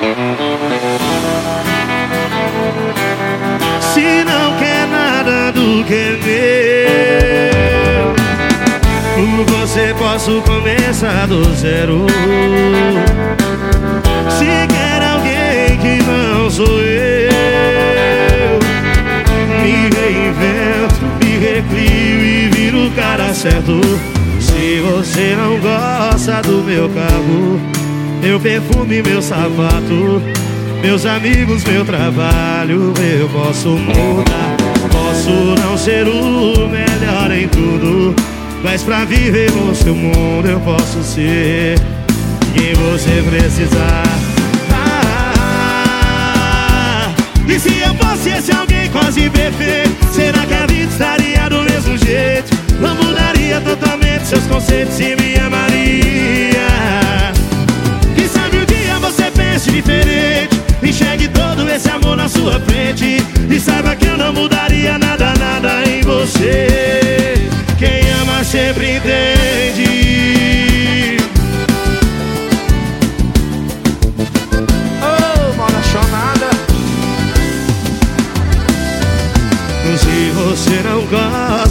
Se não quer nada do que é meu Por você posso começar do zero. Se quer alguém que não sou eu Me reinvento, me recrio e viro o cara certo. Se você não gosta do meu carro Meu perfume, meu sapato meus amigos, meu trabalho, eu posso mudar Posso não ser o melhor em tudo Mas pra viver no seu mundo eu posso ser Quem você precisar ah, E se eu fosse esse alguém quase perfeito Será que a vida estaria do mesmo jeito? Não mudaria totalmente seus conceitos e me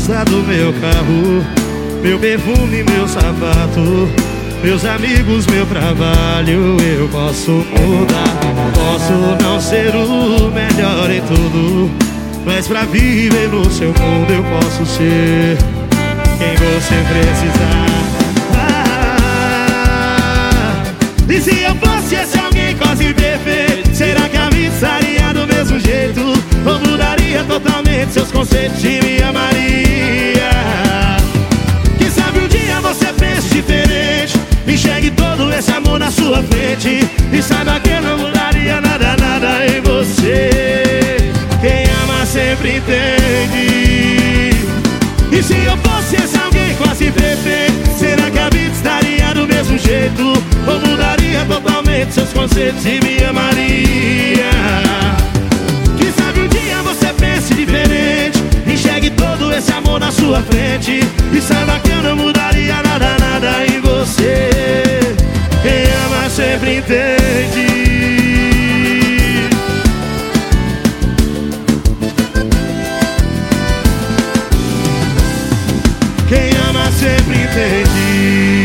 gosta do meu carro Meu perfume, meu sapato meus amigos, meu trabalho, eu posso mudar Posso não ser o melhor em tudo Mas pra viver no seu mundo eu posso ser Quem você precisar ah, E se eu fosse esse alguém quase perfeito Será que a vida estaria do mesmo jeito? Ou mudaria totalmente seus conceitos e me amaria? Na sua frente. E saiba que eu não mudaria nada, nada em você. Quem ama sempre entende. E se eu fosse esse alguém quase perfeito Será que a vida estaria do mesmo jeito? Ou mudaria totalmente seus conceitos e me amaria? Quem sabe um dia você pense diferente. Enxergue todo esse amor na sua frente. E saiba sempre entende